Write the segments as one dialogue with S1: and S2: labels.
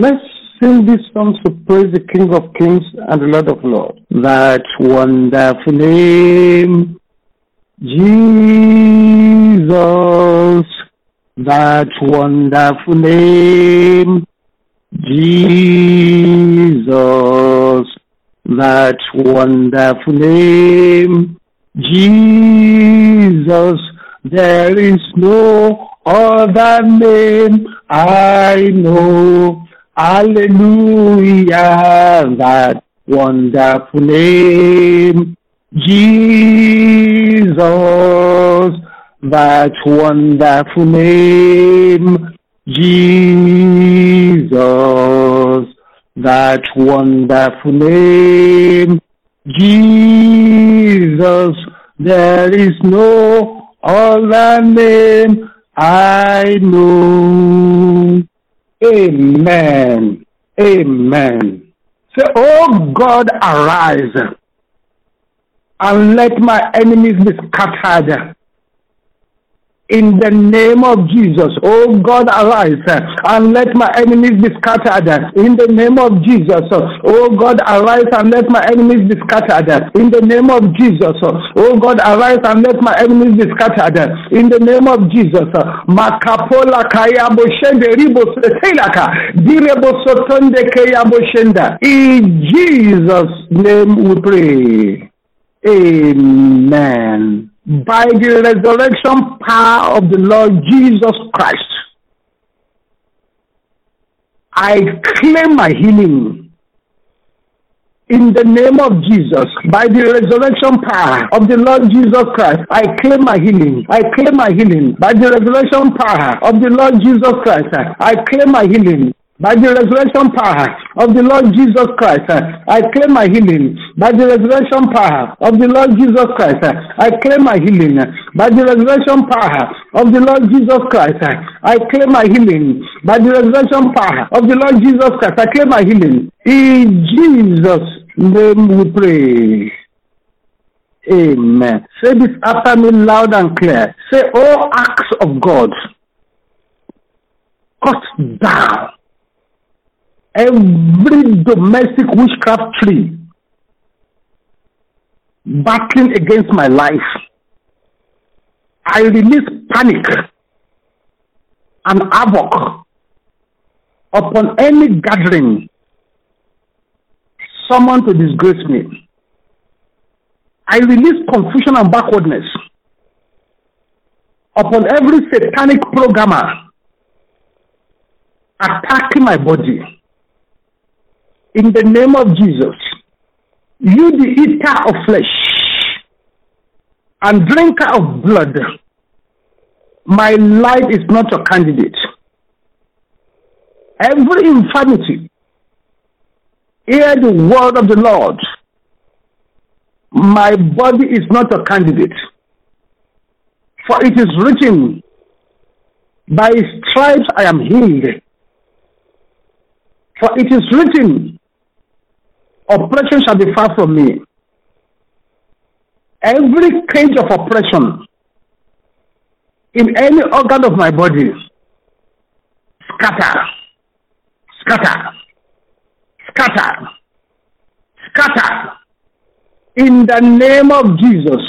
S1: Let's sing this song to praise the King of Kings and the Lord of Lords. That wonderful name, Jesus. That wonderful name, Jesus. That wonderful name, Jesus. There is no other name I know. Hallelujah. That wonderful name, Jesus. That wonderful name, Jesus. That wonderful name, Jesus. There is no other name I know. Amen. Amen. Say, Oh God, arise and let my enemies be scattered. In the name of Jesus, oh God, arise and let my enemies be scattered. In the name of Jesus, oh God, arise and let my enemies be scattered. In the name of Jesus, oh God, arise and let my enemies be scattered. In the name of Jesus, Makapola kaya boshende ribo setelaka kaya boshenda. In Jesus' name we pray. Amen by the resurrection power of the Lord Jesus Christ, I claim my healing. In the name of Jesus, by the resurrection power of the Lord Jesus Christ, I claim my healing. I claim my healing. By the resurrection power of the Lord Jesus Christ, I claim my healing. By the resurrection power of the Lord Jesus Christ, eh, I claim my healing. By the resurrection power of the Lord Jesus Christ, eh, I claim my healing. By the resurrection power of the Lord Jesus Christ, eh, I claim my healing. By the resurrection power of the Lord Jesus Christ, I claim my healing. In Jesus' name we pray. Amen. Say this after me loud and clear. Say, all acts of God cut down every domestic witchcraft tree battling against my life. I release panic and havoc upon any gathering someone to disgrace me. I release confusion and backwardness upon every satanic programmer attacking my body in the name of Jesus, you the eater of flesh and drinker of blood, my life is not a candidate. Every infirmity, hear the word of the Lord. My body is not a candidate. For it is written, By stripes I am healed. For it is written, oppression shall be far from me. Every cage of oppression in any organ of my body, scatter, scatter, scatter, scatter. In the name of Jesus,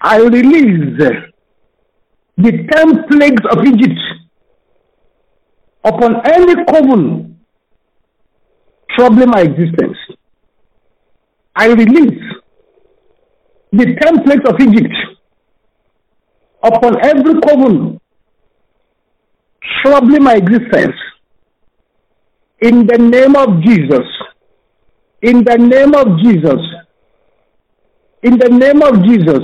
S1: I release the ten plagues of Egypt upon any coven troubling my existence. I release the ten of Egypt upon every coven troubling my existence. In the name of Jesus. In the name of Jesus. In the name of Jesus.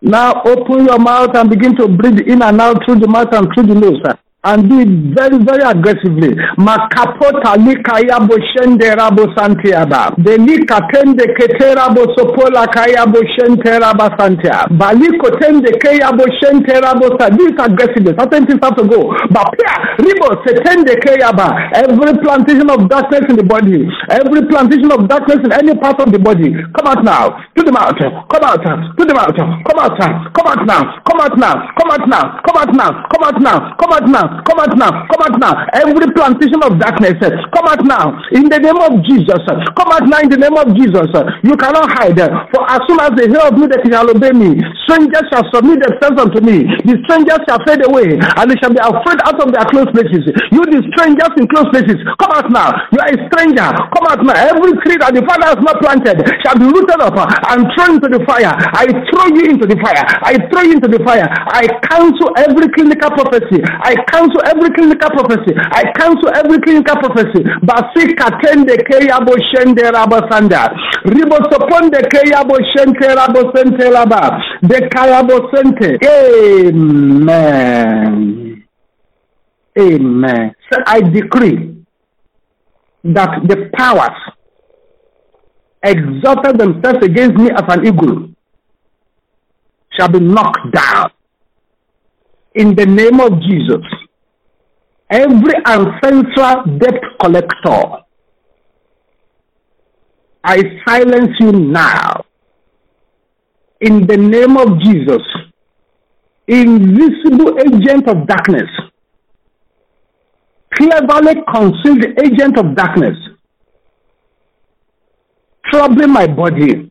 S1: Now open your mouth and begin to breathe in and out through the mouth and through the nose and do it very, very aggressively. Makapota likaya bo shendera bo santiaba. Delika tende ketera bo sopola kaya bo shentera ba santia. Baliko tende kaya bo shentera bo sa. Do it aggressively. Certain things have to go. But pia, ribo setende kaya ba. Every plantation of darkness in the body, every plantation of darkness in any part of the body, come out now. To the mouth. Come out. To the mouth. Come out. Come out now. Come out now. Come out now. Come out now. Come out now. Come out now, come out now, come out now. Every plantation of darkness, uh, come out now in the name of Jesus. uh, Come out now in the name of Jesus. uh, You cannot hide. For as soon as they hear of me, they shall obey me. Strangers shall submit themselves unto me. The strangers shall fade away, and they shall be afraid out of their close places. You, the strangers in close places, come out now. You are a stranger. Come out now. Every tree that the Father has not planted shall be rooted up and thrown into the fire. I throw you into the fire. I throw you into the fire. I cancel every clinical prophecy. I cancel every clinical prophecy. I cancel every clinical prophecy. Basi katende keyabo shende rabasanda. Ribo soponde keyabo shente rabo sente raba. De kayabo sente. Amen. Amen. So I decree that the powers exalted themselves against me as an eagle shall be knocked down. In the name of Jesus, every ancestral debt collector, I silence you now. In the name of Jesus, invisible agent of darkness, cleverly concealed agent of darkness, troubling my body,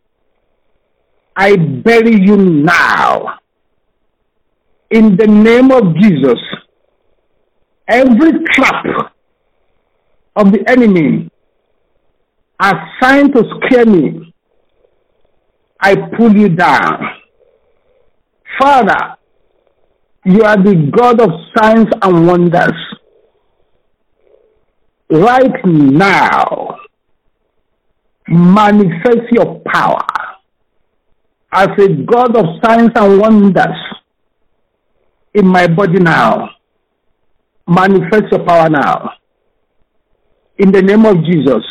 S1: I bury you now. In the name of Jesus, every trap of the enemy assigned to scare me, I pull you down. Father, you are the God of signs and wonders. Right now, manifest your power as a God of signs and wonders in my body now. Manifest your power now. In the name of Jesus.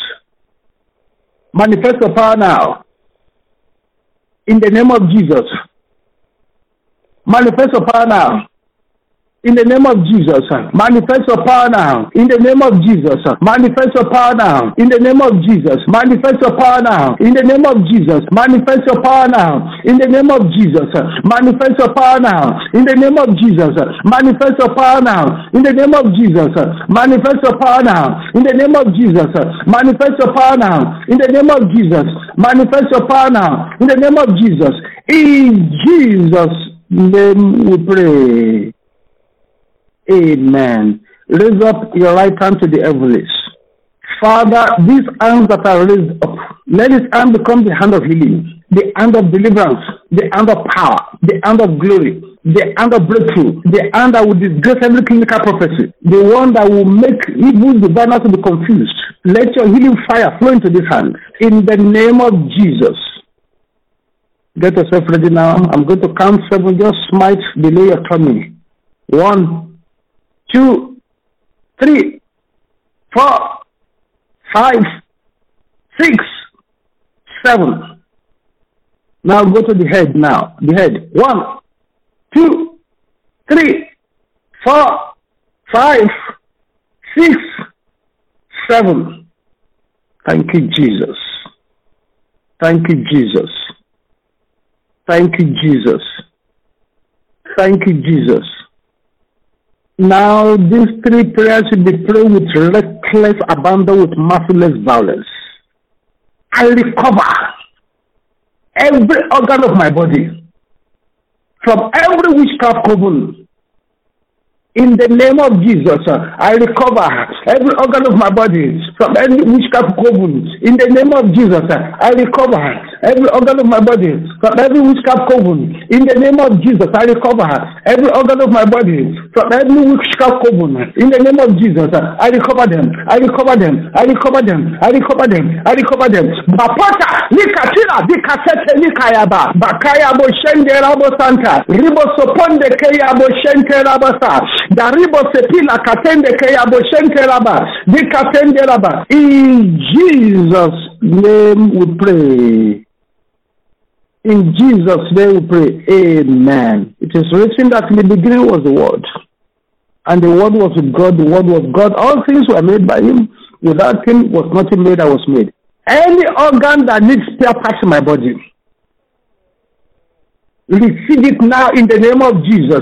S1: Manifest your power now. In the name of Jesus. Manifest your power now. In the name of Jesus, manifest your power now. In the name of Jesus, manifest your power now. In the name of Jesus, manifest your power now. In the name of Jesus, manifest your power now. In the name of Jesus, manifest your power now. In the name of Jesus, manifest your power now. In the name of Jesus, manifest your power now. In the name of Jesus, manifest your power now. In the name of Jesus, manifest your power now. In the name of Jesus, in Jesus' name we pray. Amen. Raise up your right hand to the heavens. Father, these hands that are raised up, let this hand become the hand of healing, the hand of deliverance, the hand of power, the hand of glory, the hand of breakthrough, the hand that will disgrace every clinical prophecy, the one that will make evil diviners to be confused. Let your healing fire flow into this hand. In the name of Jesus. Get yourself ready now. I'm going to count seven. Just smite below your tummy. One, two, three, four, five, six, seven. Now go to the head now. The head. One, two, three, four, five, six, seven. Thank you, Jesus. Thank you, Jesus. Thank you, Jesus. Thank you, Jesus. Now, these three prayers should be prayed with reckless abandon, with merciless violence. I recover every organ of my body from every witchcraft coven. In the name of Jesus, I recover every organ of my body from any witchcraft coven. In the name of Jesus, I recover every organ of my body from every witchcraft coven. In the name of Jesus, I recover every organ of my body from every witchcraft coven. In the name of Jesus, I recover them. I recover them. I recover them. I recover them. I recover them. Bapata, nikatira, dikasete, nikayaba, bakaya bo shende rabo santa, ribo soponde keya bo shente rabasa, daribo sepila katende keya bo shente raba, dikatende raba. In Jesus' name we pray. In Jesus' name we pray. Amen. It is written that in the beginning was the Word. And the Word was with God. The Word was God. All things were made by Him. Without Him was nothing made that was made. Any organ that needs spare parts in my body, receive it now in the name of Jesus.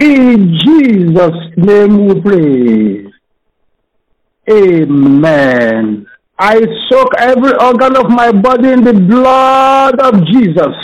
S1: In Jesus' name we pray. Amen. I soak every organ of my body in the blood of Jesus.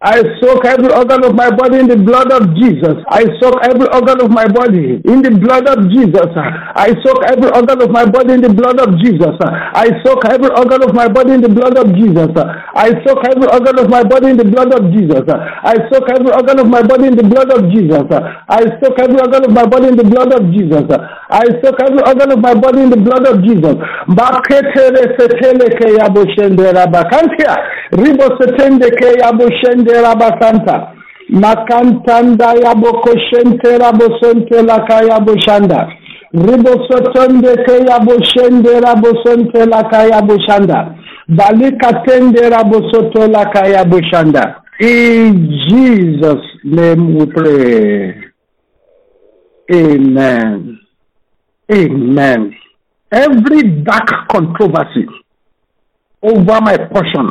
S1: I soak every organ of my body in the blood of Jesus. I soak every organ of my body in the blood of Jesus. I soak every organ of my body in the blood of Jesus. I soak every organ of my body in the blood of Jesus. I soak every organ of my body in the blood of Jesus. I soak every organ of my body in the blood of Jesus. I soak every organ of my body in the blood of Jesus. I soak every organ of my body in the blood of Jesus. Baketele setele ke yabo shendera bakantia. Ribo setende ke yabo shendera basanta. Makantanda yabo koshente rabo sonte laka yabo. Ribo sotonde ke yabo shende rabo sonte laka yabo shanda. Balika tende rabo soto laka yabo. In Jesus' name we pray. Amen. Amen. Every dark controversy over my portion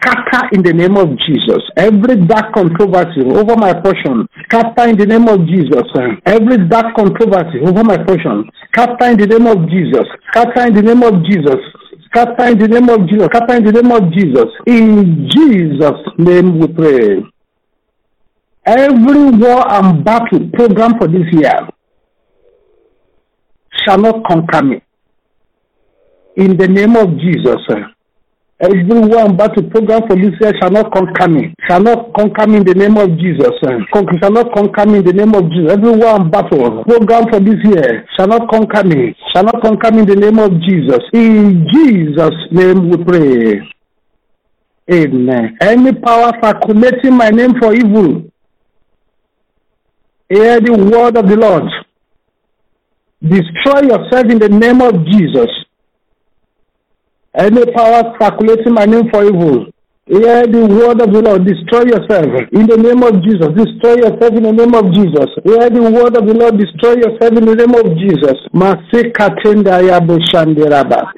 S1: scatter in the name of Jesus. Every dark controversy over my portion scatter in the name of Jesus. Every dark controversy over my portion scatter in the name of Jesus. Scatter in the name of Jesus. Scatter in the name of Jesus. Scatter in the name of Jesus. In Jesus' name we pray. Every war and battle program for this year shall not conquer me. In the name of Jesus. Every war and battle program for this year shall not conquer me. Shall not conquer me in the name of Jesus. Eh? Con- shall not conquer me in the name of Jesus. Every war and battle program for this year shall not conquer me. Shall not conquer me in the name of Jesus. In Jesus' name we pray. Amen. Any power calculating my name for evil. Hear the word of the Lord. Destroy yourself in the name of Jesus. Any power calculating my name for evil. Hear the word of the Lord. Destroy yourself in the name of Jesus. Destroy yourself in the name of Jesus. Hear the word of the Lord. Destroy yourself in the name of Jesus.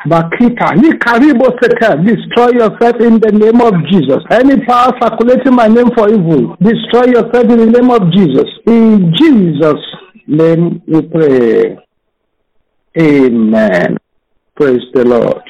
S1: Bakita. Destroy yourself in the name of Jesus. Any power calculating my name for evil. Destroy yourself in the name of Jesus. In Jesus' name we pray. Amen. Praise the Lord.